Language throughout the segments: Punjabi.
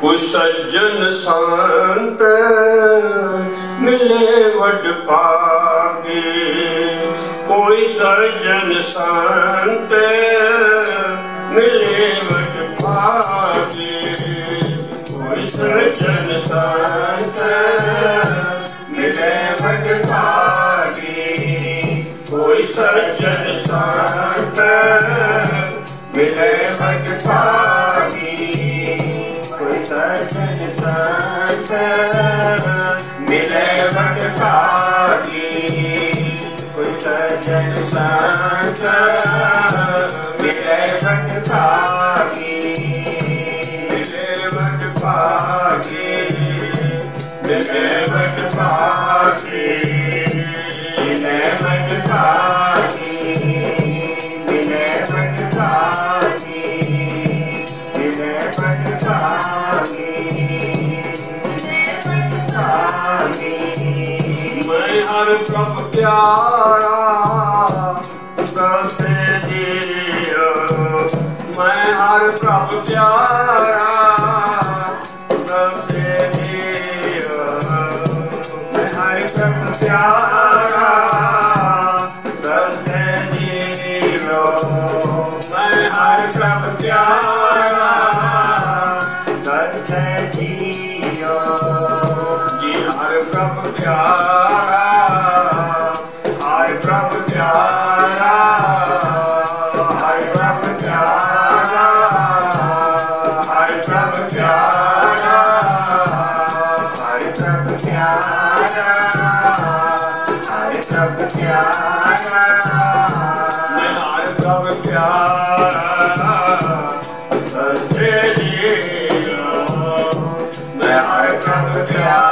ਕੋਈ ਸੱਜਣ ਸੰਤ ਮਿਲੇ ਵਡ ਪਾਗੇ ਕੋਈ ਸੱਜਣ ਸੰਤ ਮਿਲੇ ਵਡ ਪਾਗੇ ਕੋਈ ਸੱਜਣ ਸੰਤ ਮਿਲੇ ਵਡ ਪਾਗੇ ਕੋਈ ਸੱਜਣ ਸੰਤ ਮਿਲੇ ਵਡ ਪਾਗੇ ਕੋਈ ਸਜਣ ਸੰਤ ਮਿਲੇ ਵਟ ਸਾਗੀ ਕੋਈ ਸਜਣ ਸੰਤ ਮਿਲੇ ਵਟ ਸਾਗੀ ਮਿਲੇ ਵਟ ਸਾਗੀ ਮਿਲੇ ਵਟ ਸਾਗੀ ਮਿਲੇ ਵਟ ਸਾਗੀ ਮੈਂ ਹਰ ਪ੍ਰਭ ਪਿਆਰਾ ਕਰਤੇ ਜੀਓ। ਮੈਂ ਹਰ ਪ੍ਰਭ ਪਿਆਰਾ ਕਰਤੇ ਜੀਓ। ਮੈਂ ਹਰ ਪ੍ਰਭ ਪਿਆਰਾ ਹਰ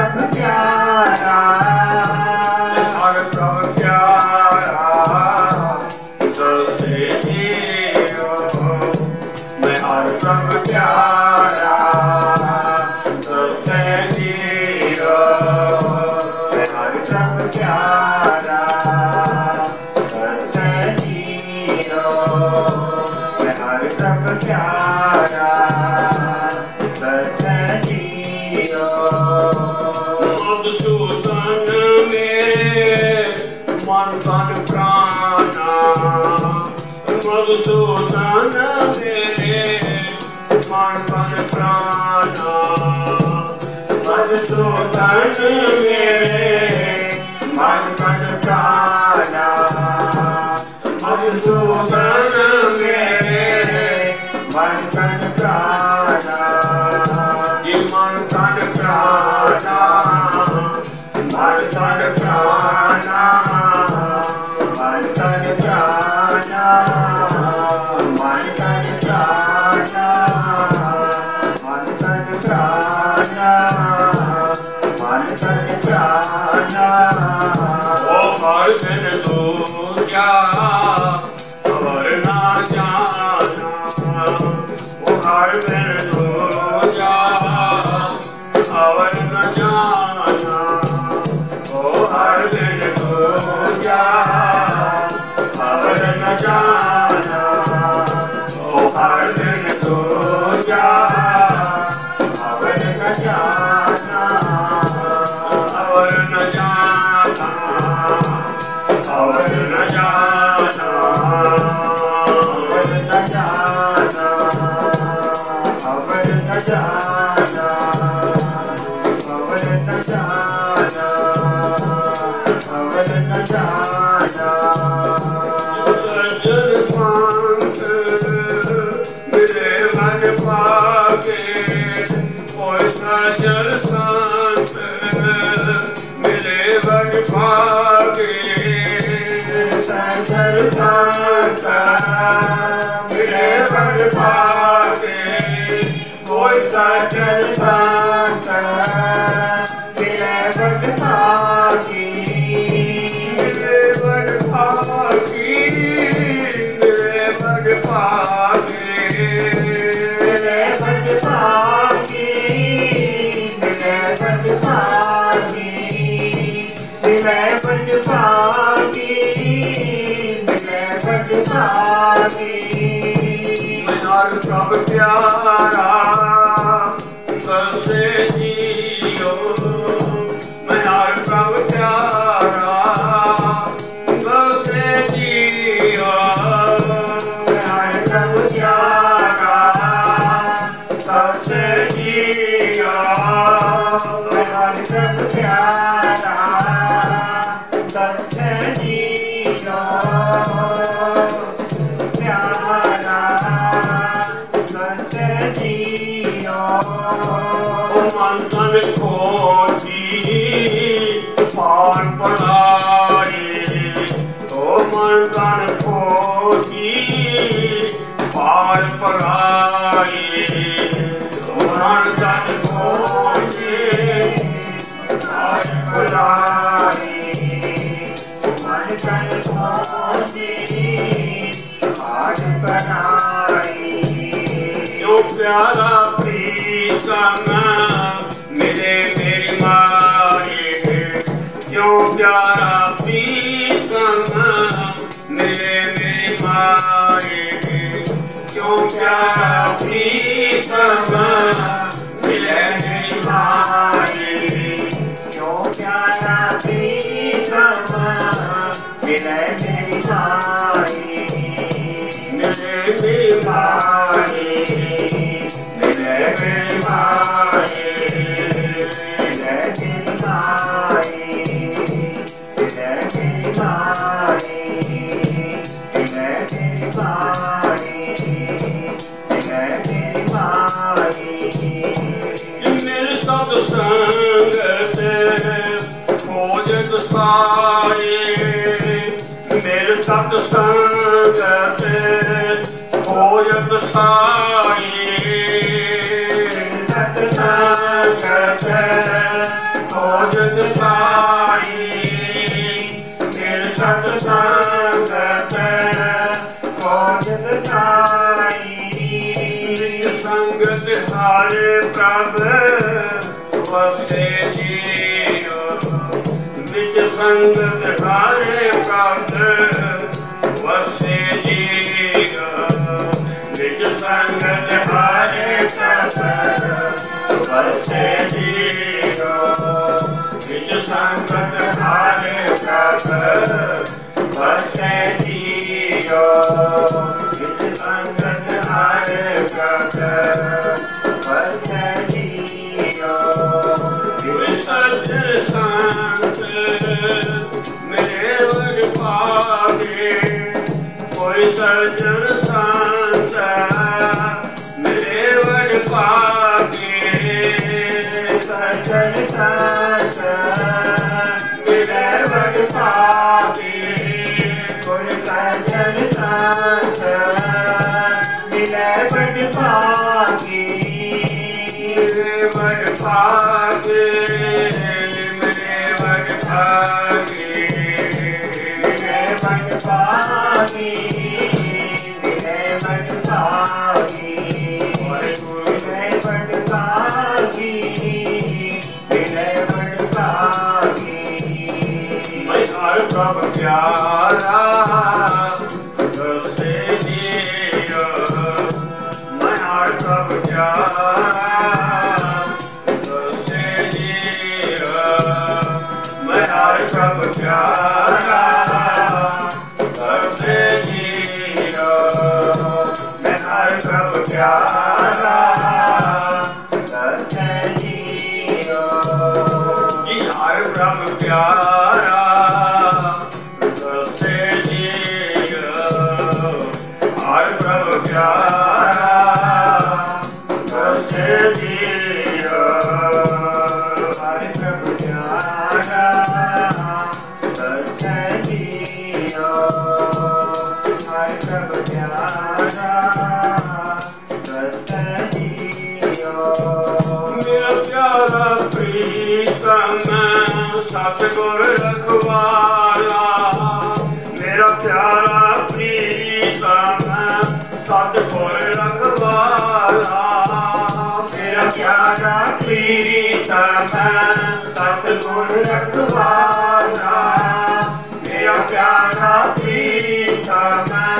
ਹਰ ਪ੍ਰਭ ਪਿਆਰਾ ਹਰ ਮਨ ਤਨ ਪ੍ਰਾਨਾ ਮਧੂਸੂਦਨ ਮੇਰੇ ਮਨ ਤਨ ਪ੍ਰਾਨਾ ਮਨ ਸੁਗਨ ਮੇਰੇ ਮਨ ਤਨ ਪ੍ਰਾਣਾ ਜੀ ਮਨ ਤਨ ਪ੍ਰਾਣਾ اور ਪਾਗੇ ਕੋਈ ਸਜਨ ਸੰਤ ਮਿਲੇ ਮਨ ਪਾਗੇ ਸਜਰ ਸੰਤਾ ਮਿਲੇ ਮਨ ਪਾਗੇ ਕੋਈ ਸਜਨ ਸੰਤਾ ਮਿਲੇ ਬਟ ਪਾਗੀ ਮਿਲੇ ਮਨ ਪਾਗੀ ਮਿਲੇ ਮਨ ਪਾਗੇ ਮਿਲੇ ਬਟ ਪਾਗੀ ਮਿਲੇ ਬਟ ਮਨਾਰ ਪ੍ਰਭ ਪਿਆਰਾ ਮਨ ਤਨ ਖੋਜੀ ਪਾਰ ਪੜਾਏ ਉਹ ਮਨ ਤਨ ਖੋਜੀ ਪਾਰ ਪੜਾਏ ਉਹ ਮਨ ਤਨ ਖੋਜੀ ਪਾਰ ਪੜਾਏ ਮਨ ਤਨ ਖੋਜੀ ਆਜ ਬਣਾਈ ਜੋ ਪਿਆਰਾ ਪ੍ਰੀਤਮ ਮੇਰੇ ਮੇਰੀ ਮਾਏ ਜੋ ਪਿਆਰਾ ਪ੍ਰੀਤਮ ਮੇਰੇ ਮੇਰੀ ਮਾਏ ਜੋ ਪਿਆਰਾ ਪ੍ਰੀਤਮ ਮੇਰੇ ਮੇਰੀ ਮਾਏ ਜੋ ਪਿਆਰਾ ਪ੍ਰੀਤਮ ਮਿਲੇ ਮੇਰੀ ਮਾਈ ਮੇਰੇ ਮੇਰੀ ਮਾਏ ਮੇਰੇ ਮੇਰੀ ਮਾਏ ਮਿਲੇ ਮੇਰੀ ਮਾਈ ਮਿਲੇ ਮੇਰੀ ਮਾਈ ਮਿਲੇ ਮੇਰੀ ਮਾਈ ਮਿਲੇ ਮੇਰੀ ਮਾਈ ਮੇਰੇ ਸਤ ਸੰਗਤ ਖੋਜਤ ਸਾਰੇ ਮੇਰੇ ਸੰਗਤ ਖੋਜਤ ਸੰਗਤ ਹਾਰੇ ਪ੍ਰਭ ਵਸੇ ਜੀਓ ਨਿਤ ਸੰਗਤ ਹਾਰੇ ਪ੍ਰਭ ਵਸੇ ਜੀਓ ਨਿਤ ਸੰਗਤ ਹਾਰੇ Yeah. प्यार ਗੁਰ ਰਖਵਾਲਾ ਮੇਰਾ ਪਿਆਰਾ ਪ੍ਰੀਤਮ ਸਤਿਗੁਰ ਰਖਵਾਲਾ ਮੇਰਾ ਪਿਆਰਾ ਪ੍ਰੀਤਮ ਸਤਿਗੁਰ ਰਖਵਾਲਾ ਮੇਰਾ ਪਿਆਰਾ ਪ੍ਰੀਤਮ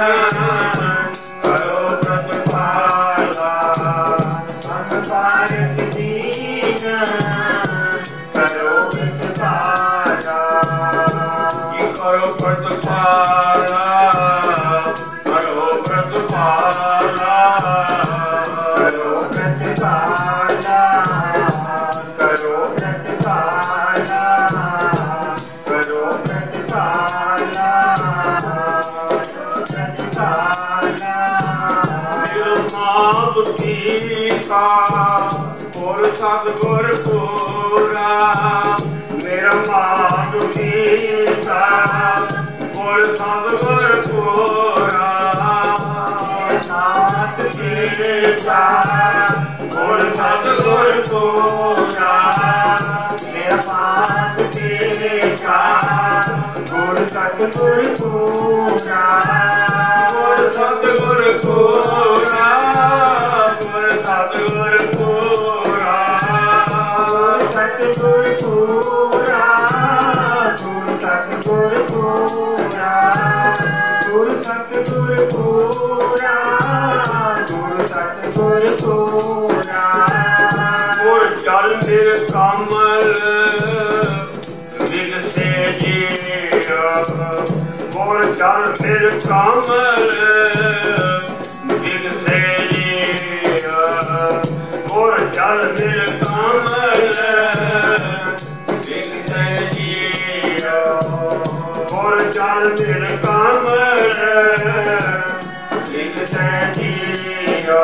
time. ਕਾ ਹੋਰ ਸਤ ਗੁਰ ਪੂਰਾ ਮੇਰਾ ਮਾਤ ਮੀਤਾ, ਹੋਰ ਸਤ ਗੁਰ ਪੂਰਾ ਨਾਥ ਮੀਤਾ, ਹੋਰ ਸਤ ਗੁਰ ਪੂਰਾ ਮੇਰਾ ਮਾਤ ਮੀਤਾ, ਹੋਰ ਸਤ ਗੁਰ ਪੂਰਾ ਹੋਰ ਸਤ ਗੁਰ ਪੂਰਾ ਸਤਿਗੁਰ ਪੂਰਾ ਗੁਰ ਸਤਿਗੁਰ ਪੂਰਾ ਗੁਰ ਸਤਿਗੁਰ ਪੂਰਾ ਗੁਰ ਸਤਿਗੁਰ ਪੂਰਾ ਗੁਰ ਚਲ ਮੇਰੇ ਕਮਲ ਵਿਗਸੇ ਜੀ ਗੁਰ ਚਲ ਮੇਰੇ ਕਮਲ। ਵਿਗਸੇ ਜੀ ਗੁਰ ਚਲ ਮੇਰੇ ਹਰ ਦਿਨ ਕੰਮ ਲਿਖਦਾ ਜੀਓ।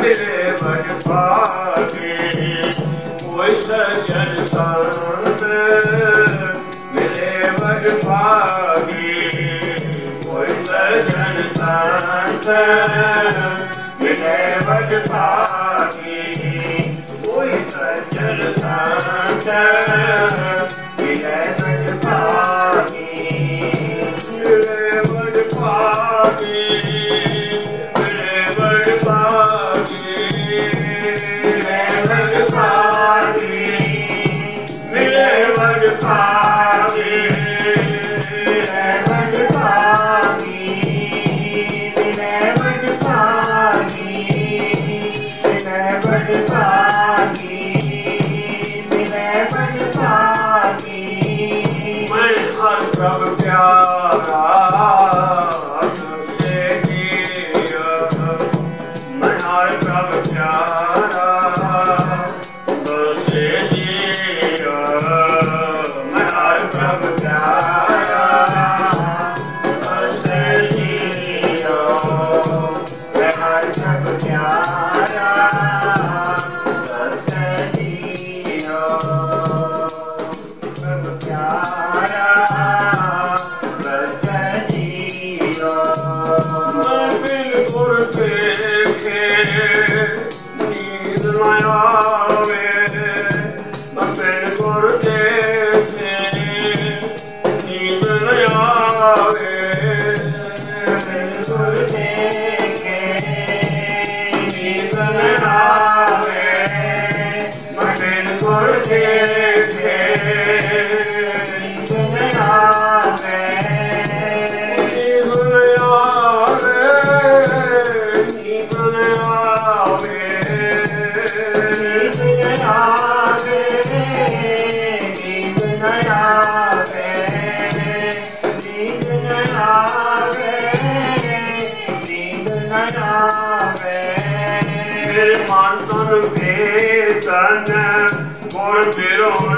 ਮੇਰੇ ਮਨ ਭਾਗੇ। ਕੋਈ ਸਜਨ ਸੰਤ ਮੇਰੇ ਮਨ ਭਾਗੇ। ਮਿਲੇ ਵਜਪਾਗੀ ਕੋਈ ਸੱਜਣ ਸੰਤ ਮਿਲੇ ਵਜਪਾਗੀ ਮਿਲੇ ਵਜਪਾਗੀ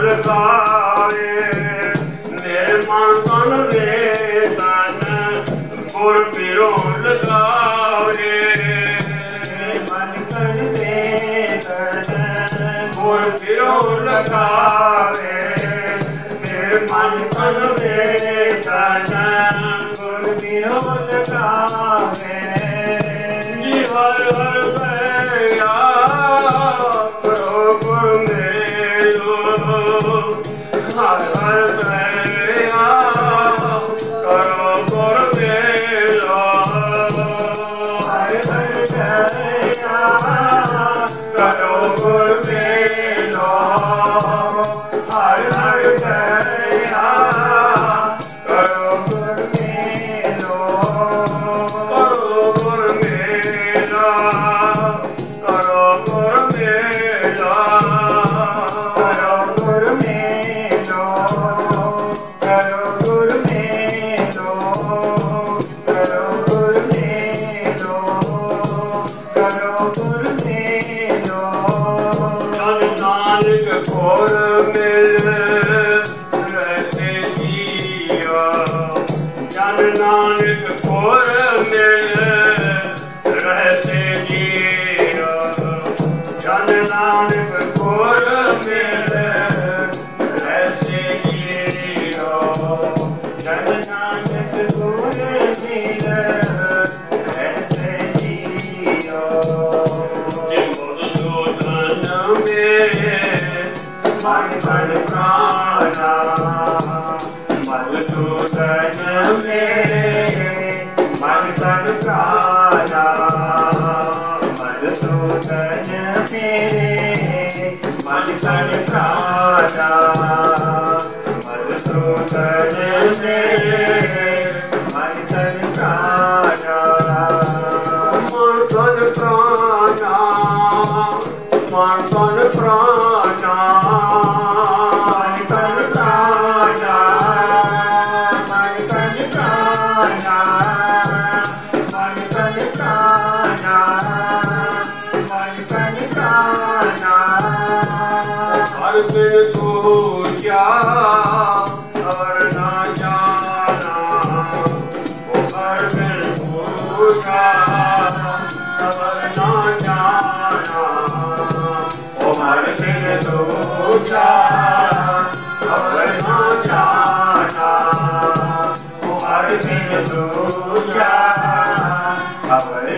ਸਰਕਾਰੇ ਮੇਰੇ ਮਨ ਤਨ ਵੇ ਤਨ ਗੁਰ ਪਿਰੋ ਲਗਾਵੇ ਮਨ ਤਨ ਵੇ ਤਨ ਗੁਰ ਪਿਰੋ ਲਗਾਵੇ ਮੇਰੇ ਮਨ ਤਨ ਵੇ ਤਨ ਗੁਰ ਪਿਰੋ ਲਗਾਵੇ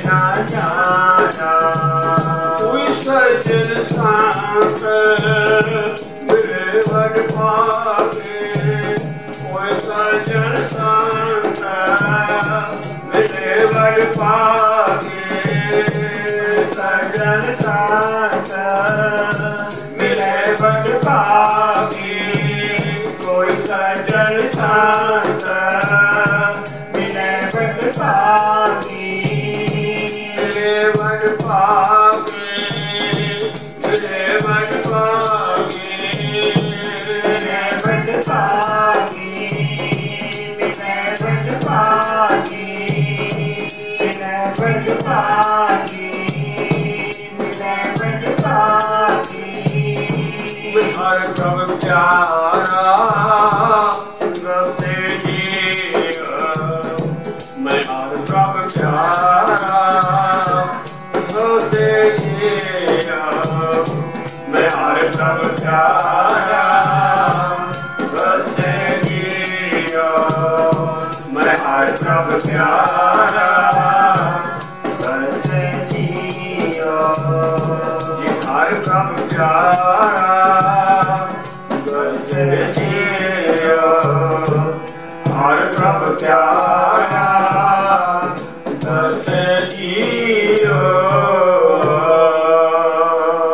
ਨਾ ਜਾਣਾ ਕੋਈ ਸਜਣ ਸੰਗ ਮੇਰੇ ਵਰ ਪਾਵੇ ਕੋਈ ਸਜਣ ਸੰਗ ਮੇਰੇ ਵਰ ਪਾਵੇ ਸਜਣ ਸੰਗ down.